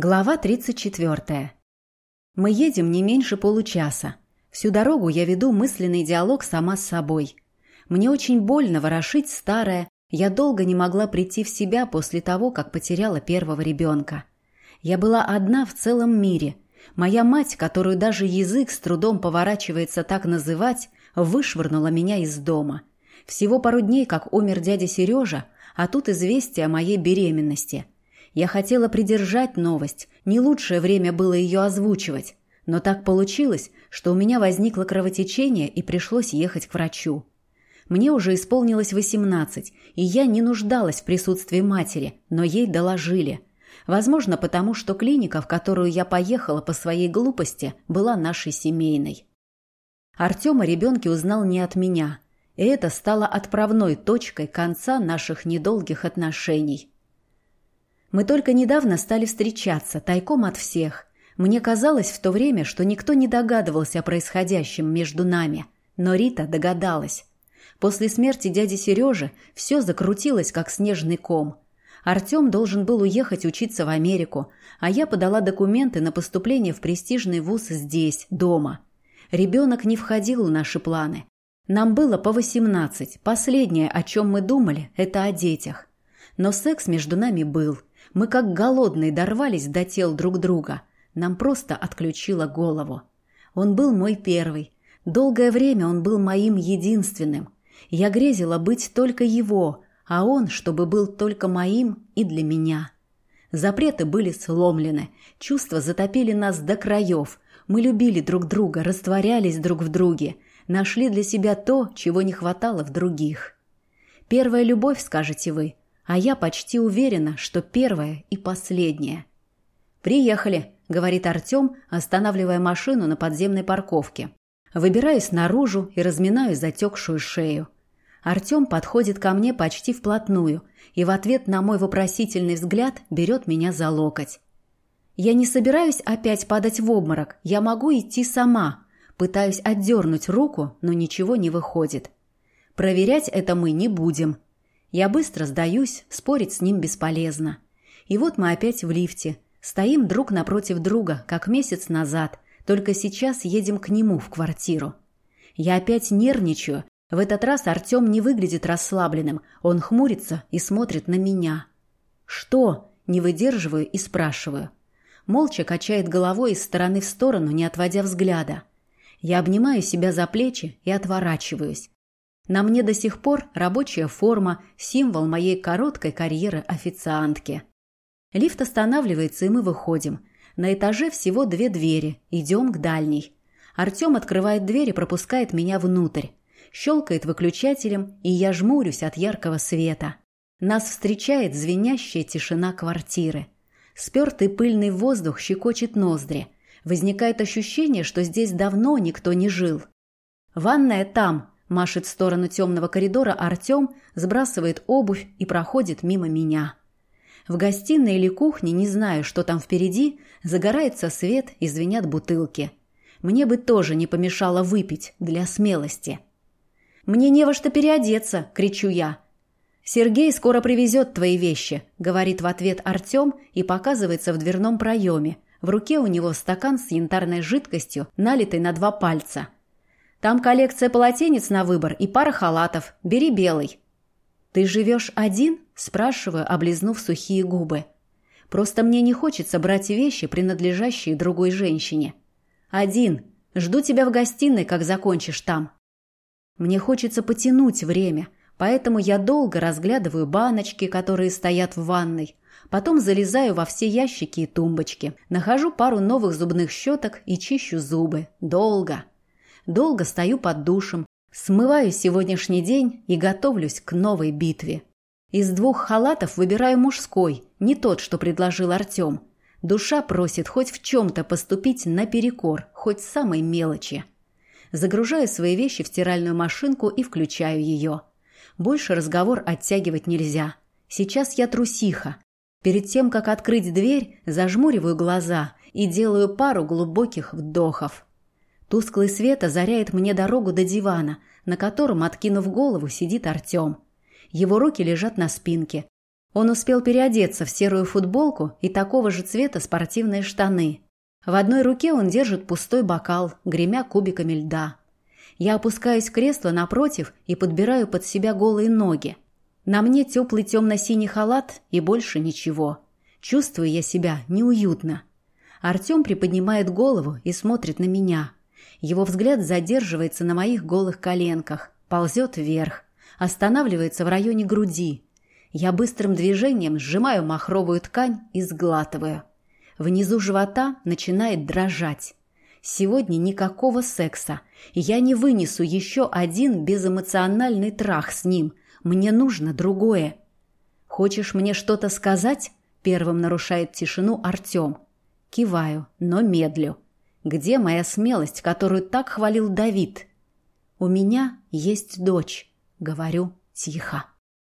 Глава 34. Мы едем не меньше получаса. Всю дорогу я веду мысленный диалог сама с собой. Мне очень больно ворошить старое. Я долго не могла прийти в себя после того, как потеряла первого ребенка. Я была одна в целом мире. Моя мать, которую даже язык с трудом поворачивается так называть, вышвырнула меня из дома. Всего пару дней, как умер дядя Сережа, а тут известие о моей беременности – я хотела придержать новость, не лучшее время было ее озвучивать. Но так получилось, что у меня возникло кровотечение и пришлось ехать к врачу. Мне уже исполнилось восемнадцать, и я не нуждалась в присутствии матери, но ей доложили. Возможно, потому что клиника, в которую я поехала по своей глупости, была нашей семейной. Артем о ребенке узнал не от меня, и это стало отправной точкой конца наших недолгих отношений. Мы только недавно стали встречаться, тайком от всех. Мне казалось в то время, что никто не догадывался о происходящем между нами. Но Рита догадалась. После смерти дяди Сережи все закрутилось, как снежный ком. Артем должен был уехать учиться в Америку, а я подала документы на поступление в престижный вуз здесь, дома. Ребенок не входил в наши планы. Нам было по восемнадцать. Последнее, о чем мы думали, это о детях. Но секс между нами был – мы как голодные дорвались до тел друг друга. Нам просто отключило голову. Он был мой первый. Долгое время он был моим единственным. Я грезила быть только его, а он, чтобы был только моим и для меня. Запреты были сломлены, чувства затопили нас до краев. Мы любили друг друга, растворялись друг в друге, нашли для себя то, чего не хватало в других. Первая любовь, скажете вы, а я почти уверена, что первое и последнее. «Приехали», — говорит Артем, останавливая машину на подземной парковке. Выбираюсь наружу и разминаю затекшую шею. Артем подходит ко мне почти вплотную и в ответ на мой вопросительный взгляд берет меня за локоть. Я не собираюсь опять падать в обморок, я могу идти сама. Пытаюсь отдернуть руку, но ничего не выходит. Проверять это мы не будем, я быстро сдаюсь, спорить с ним бесполезно. И вот мы опять в лифте. Стоим друг напротив друга, как месяц назад, только сейчас едем к нему в квартиру. Я опять нервничаю. В этот раз Артем не выглядит расслабленным. Он хмурится и смотрит на меня. «Что?» – не выдерживаю и спрашиваю. Молча качает головой из стороны в сторону, не отводя взгляда. Я обнимаю себя за плечи и отворачиваюсь. На мне до сих пор рабочая форма, символ моей короткой карьеры официантки. Лифт останавливается, и мы выходим. На этаже всего две двери. Идем к дальней. Артем открывает дверь и пропускает меня внутрь. Щелкает выключателем, и я жмурюсь от яркого света. Нас встречает звенящая тишина квартиры. Спертый пыльный воздух щекочет ноздри. Возникает ощущение, что здесь давно никто не жил. «Ванная там», Машет в сторону темного коридора Артем, сбрасывает обувь и проходит мимо меня. В гостиной или кухне, не знаю, что там впереди, загорается свет и звенят бутылки. Мне бы тоже не помешало выпить для смелости. «Мне не во что переодеться!» – кричу я. «Сергей скоро привезет твои вещи», – говорит в ответ Артем и показывается в дверном проеме. В руке у него стакан с янтарной жидкостью, налитой на два пальца – там коллекция полотенец на выбор и пара халатов. Бери белый». «Ты живешь один?» – спрашиваю, облизнув сухие губы. «Просто мне не хочется брать вещи, принадлежащие другой женщине. Один. Жду тебя в гостиной, как закончишь там». Мне хочется потянуть время, поэтому я долго разглядываю баночки, которые стоят в ванной. Потом залезаю во все ящики и тумбочки. Нахожу пару новых зубных щеток и чищу зубы. Долго. Долго стою под душем, смываю сегодняшний день и готовлюсь к новой битве. Из двух халатов выбираю мужской, не тот, что предложил Артем. Душа просит хоть в чем-то поступить наперекор, хоть самой мелочи. Загружаю свои вещи в стиральную машинку и включаю ее. Больше разговор оттягивать нельзя. Сейчас я трусиха. Перед тем, как открыть дверь, зажмуриваю глаза и делаю пару глубоких вдохов. Тусклый свет озаряет мне дорогу до дивана, на котором, откинув голову, сидит Артем. Его руки лежат на спинке. Он успел переодеться в серую футболку и такого же цвета спортивные штаны. В одной руке он держит пустой бокал, гремя кубиками льда. Я опускаюсь в кресло напротив и подбираю под себя голые ноги. На мне теплый темно-синий халат и больше ничего. Чувствую я себя неуютно. Артем приподнимает голову и смотрит на меня. Его взгляд задерживается на моих голых коленках, ползет вверх, останавливается в районе груди. Я быстрым движением сжимаю махровую ткань и сглатываю. Внизу живота начинает дрожать. Сегодня никакого секса. Я не вынесу еще один безэмоциональный трах с ним. Мне нужно другое. «Хочешь мне что-то сказать?» Первым нарушает тишину Артем. Киваю, но медлю. Где моя смелость, которую так хвалил Давид? У меня есть дочь, говорю тихо.